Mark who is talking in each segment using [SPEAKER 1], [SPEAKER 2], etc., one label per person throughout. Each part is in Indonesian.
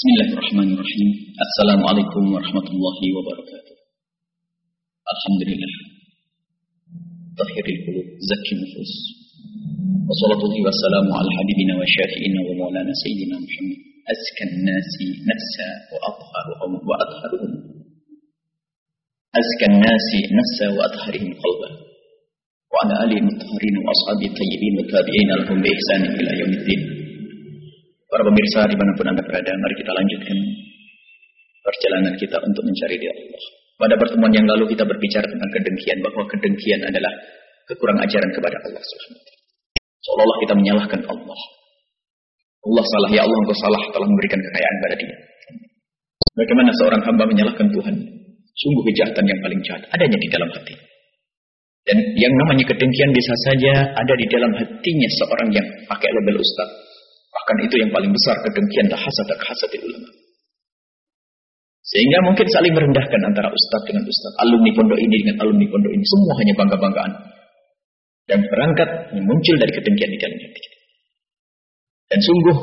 [SPEAKER 1] بسم الله الرحمن الرحيم السلام عليكم ورحمة الله وبركاته الحمد لله طهر القلوب زكي النفوس وصلاة الله والسلام على حبيبنا وشافئنا ومولانا سيدنا محمد أزكى الناس نفسا وأطهرهم وأطهرهم أزكى الناس نفسا وأطهرهم قلبا وعلى آله المطهرين وأصحابه الطيبين والتابعين لهم بإحسان إلى يوم الدين Para pemirsa di mana pun Anda berada, mari kita lanjutkan perjalanan kita untuk mencari dia Allah. Pada pertemuan yang lalu kita berbicara tentang kedengkian, bahwa kedengkian adalah kekurang ajaran kepada Allah SWT. Seolah-olah kita menyalahkan Allah. Allah salah, ya Allah engkau salah telah memberikan kekayaan pada dia. Bagaimana seorang hamba menyalahkan Tuhan? Sungguh kejahatan yang paling jahat, adanya di dalam hati. Dan yang namanya kedengkian bisa saja ada di dalam hatinya seorang yang pakai label ustaz Bahkan itu yang paling besar kedengkian dan hasad hasad ulama. Sehingga mungkin saling merendahkan antara ustadz dengan ustadz, alumni pondok ini dengan alumni pondok ini, semua hanya bangga-banggaan. Dan berangkat muncul dari kedengkian di dalam. Dan sungguh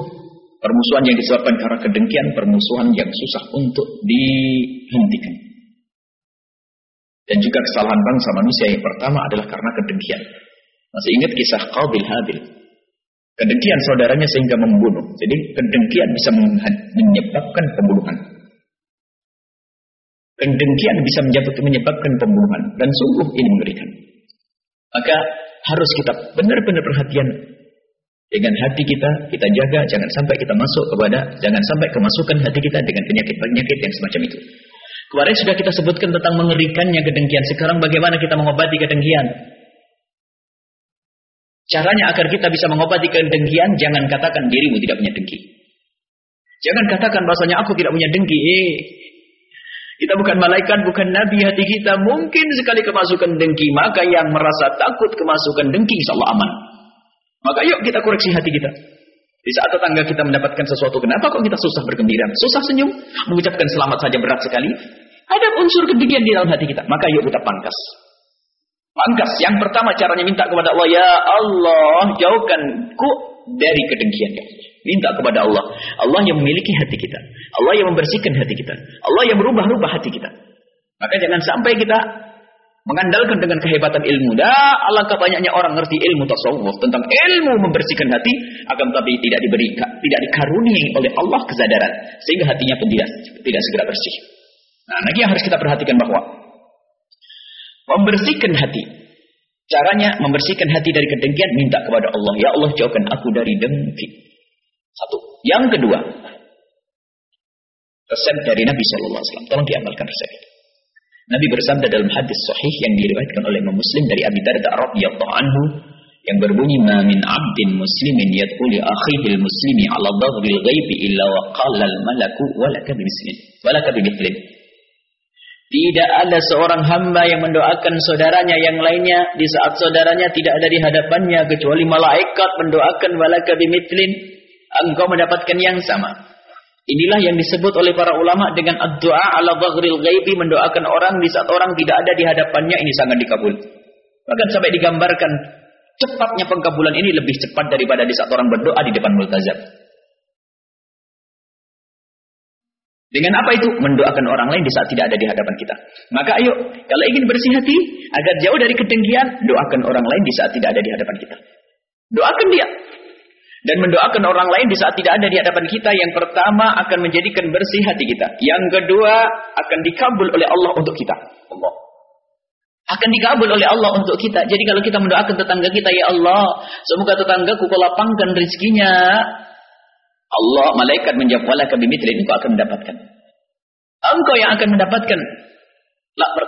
[SPEAKER 1] permusuhan yang disebabkan karena kedengkian, permusuhan yang susah untuk dihentikan. Dan juga kesalahan bangsa manusia yang pertama adalah karena kedengkian. Masih ingat kisah Qabil Habil? Kedengkian saudaranya sehingga membunuh. Jadi kedengkian bisa menyebabkan pembunuhan. Kedengkian bisa menyebabkan pembunuhan. Dan sungguh ini mengerikan. Maka harus kita benar-benar perhatian dengan hati kita, kita jaga, jangan sampai kita masuk kepada, jangan sampai kemasukan hati kita dengan penyakit-penyakit yang semacam itu. Kemarin sudah kita sebutkan tentang mengerikannya kedengkian. Sekarang bagaimana kita mengobati kedengkian? Caranya agar kita bisa mengobati kedengkian, jangan katakan dirimu tidak punya dengki. Jangan katakan bahasanya aku tidak punya dengki. Eh, kita bukan malaikat, bukan nabi hati kita. Mungkin sekali kemasukan dengki. Maka yang merasa takut kemasukan dengki, insya Allah aman. Maka yuk kita koreksi hati kita. Di saat tetangga kita mendapatkan sesuatu, kenapa kok kita susah bergembira? Susah senyum, mengucapkan selamat saja berat sekali. Ada unsur kedengkian di dalam hati kita. Maka yuk kita pangkas. Pangkas. Yang pertama caranya minta kepada Allah. Ya Allah, jauhkanku dari kedengkian. Minta kepada Allah. Allah yang memiliki hati kita. Allah yang membersihkan hati kita. Allah yang merubah-rubah hati kita. Maka jangan sampai kita mengandalkan dengan kehebatan ilmu. Dah, alangkah banyaknya orang ngerti ilmu tasawuf tentang ilmu membersihkan hati, akan tapi tidak diberi, tidak dikaruniai oleh Allah kesadaran, sehingga hatinya pun tidak tidak segera bersih. Nah, lagi yang harus kita perhatikan bahwa Membersihkan hati. Caranya membersihkan hati dari kedengkian minta kepada Allah, ya Allah jauhkan aku dari dengki. Satu. Yang kedua, resep dari Nabi Shallallahu Alaihi Wasallam. Tolong diamalkan resep. Nabi bersabda dalam hadis sahih yang diriwayatkan oleh Imam Muslim dari Abi Darda radhiyallahu anhu yang berbunyi ma min 'abdin muslimin yadkhulu akhihi muslimi 'ala dhahri ghaibi illa wa qala al-malaku wa laka bimithlin wa laka bimithlin tidak ada seorang hamba yang mendoakan saudaranya yang lainnya di saat saudaranya tidak ada di hadapannya kecuali malaikat mendoakan walaka bimitlin engkau mendapatkan yang sama. Inilah yang disebut oleh para ulama dengan doa ala ghaibi mendoakan orang di saat orang tidak ada di hadapannya ini sangat dikabul. Bahkan sampai digambarkan cepatnya pengkabulan ini lebih cepat daripada di saat orang berdoa di depan multazam. Dengan apa itu? Mendoakan orang lain di saat tidak ada di hadapan kita. Maka ayo, kalau ingin bersih hati, agar jauh dari kedengkian, doakan orang lain di saat tidak ada di hadapan kita. Doakan dia. Dan mendoakan orang lain di saat tidak ada di hadapan kita, yang pertama akan menjadikan bersih hati kita. Yang kedua, akan dikabul oleh Allah untuk kita. Allah. Akan dikabul oleh Allah untuk kita. Jadi kalau kita mendoakan tetangga kita, ya Allah, semoga tetanggaku kau lapangkan rezekinya, Allah malaikat menjawab wala kabimithlin engkau akan mendapatkan. Engkau yang akan mendapatkan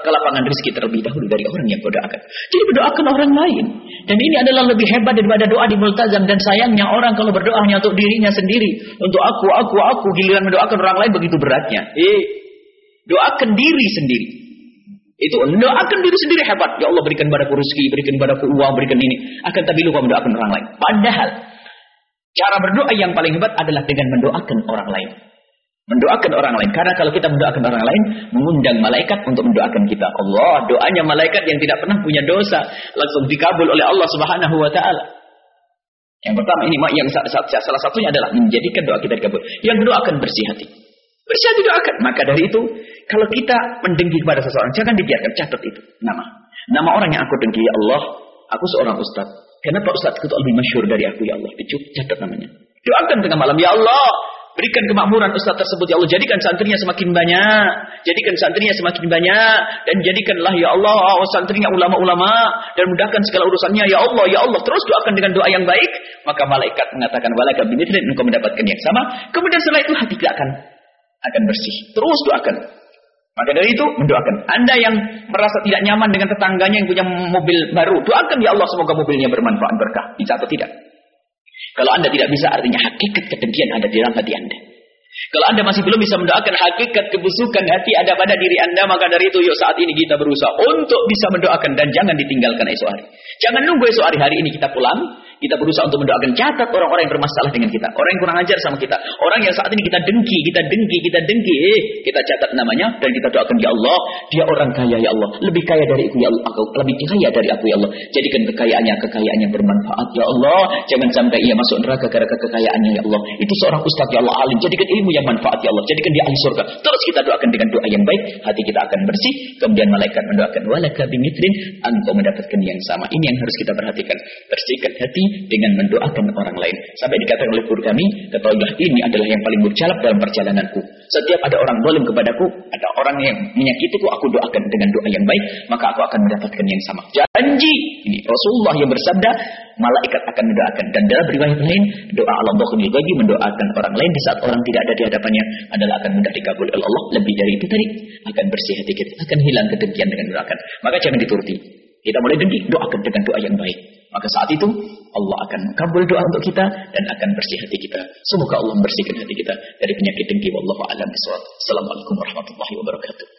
[SPEAKER 1] kelapangan rezeki terlebih dahulu dari orang yang kau doakan. Jadi berdoakan orang lain. Dan ini adalah lebih hebat daripada doa di multazam. Dan sayangnya orang kalau berdoa hanya untuk dirinya sendiri. Untuk aku, aku, aku. Giliran mendoakan orang lain begitu beratnya. Eh, doakan diri sendiri. Itu doakan diri sendiri hebat. Ya Allah berikan padaku rezeki, berikan padaku uang, berikan ini. Akan tapi lupa mendoakan orang lain. Padahal Cara berdoa yang paling hebat adalah dengan mendoakan orang lain. Mendoakan orang lain. Karena kalau kita mendoakan orang lain, mengundang malaikat untuk mendoakan kita. Allah, doanya malaikat yang tidak pernah punya dosa. Langsung dikabul oleh Allah subhanahu wa ta'ala. Yang pertama ini yang salah satunya adalah menjadikan doa kita dikabul. Yang kedua akan bersih hati. Bersih hati doakan. Maka dari itu, kalau kita mendengki kepada seseorang, jangan dibiarkan catat itu nama. Nama orang yang aku dengki, ya Allah, aku seorang ustaz. Kenapa ustaz itu lebih masyur dari aku ya Allah? Dicup, catat namanya. Doakan tengah malam, ya Allah, Berikan kemakmuran ustaz tersebut ya Allah. Jadikan santrinya semakin banyak. Jadikan santrinya semakin banyak. Dan jadikanlah ya Allah santrinya ulama-ulama. Dan mudahkan segala urusannya ya Allah. Ya Allah. Terus doakan dengan doa yang baik. Maka malaikat mengatakan walaka bimitrin. Engkau mendapatkan yang sama. Kemudian setelah itu hati tidak akan akan bersih. Terus doakan. Maka dari itu mendoakan. Anda yang merasa tidak nyaman dengan tetangganya yang punya mobil baru, doakan ya Allah semoga mobilnya bermanfaat berkah. Bisa atau tidak? Kalau Anda tidak bisa, artinya hakikat kedengkian ada di dalam hati Anda. Kalau Anda masih belum bisa mendoakan hakikat kebusukan hati ada pada diri Anda, maka dari itu yuk saat ini kita berusaha untuk bisa mendoakan dan jangan ditinggalkan esok hari. Jangan nunggu esok hari hari ini kita pulang, kita berusaha untuk mendoakan catat orang-orang yang bermasalah dengan kita. Orang yang kurang ajar sama kita. Orang yang saat ini kita dengki, kita dengki, kita dengki. Eh, kita catat namanya dan kita doakan ya Allah. Dia orang kaya ya Allah. Lebih kaya dari aku ya Allah. Aku, lebih kaya dari aku ya Allah. Jadikan kekayaannya kekayaan yang bermanfaat ya Allah. Jangan sampai ia masuk neraka karena kekayaannya ya Allah. Itu seorang ustaz ya Allah alim. Jadikan ilmu yang manfaat ya Allah. Jadikan dia ahli surga. Terus kita doakan dengan doa yang baik. Hati kita akan bersih. Kemudian malaikat mendoakan. Walaka bimitrin. Engkau mendapatkan yang sama. Ini yang harus kita perhatikan. Bersihkan hati dengan mendoakan orang lain. Sampai dikatakan oleh guru kami, ketahuilah ini adalah yang paling berjalan dalam perjalananku. Setiap ada orang dolim kepadaku, ada orang yang menyakitiku, aku doakan dengan doa yang baik, maka aku akan mendapatkan yang sama. Janji ini Rasulullah yang bersabda, malaikat akan mendoakan dan dalam riwayat lain, doa Allah bagi mendoakan orang lain di saat orang tidak ada di hadapannya adalah akan mudah dikabul oleh Allah. Lebih dari itu tadi akan bersih hati kita, akan hilang kedengkian dengan mendoakan. Maka jangan dituruti. Kita mulai dengki, doakan dengan doa yang baik. Maka saat itu Allah akan kabul doa untuk kita dan akan bersih hati kita. Semoga Allah membersihkan hati kita dari penyakit dengki. Wallahu a'lam bishawab. Assalamualaikum warahmatullahi wabarakatuh.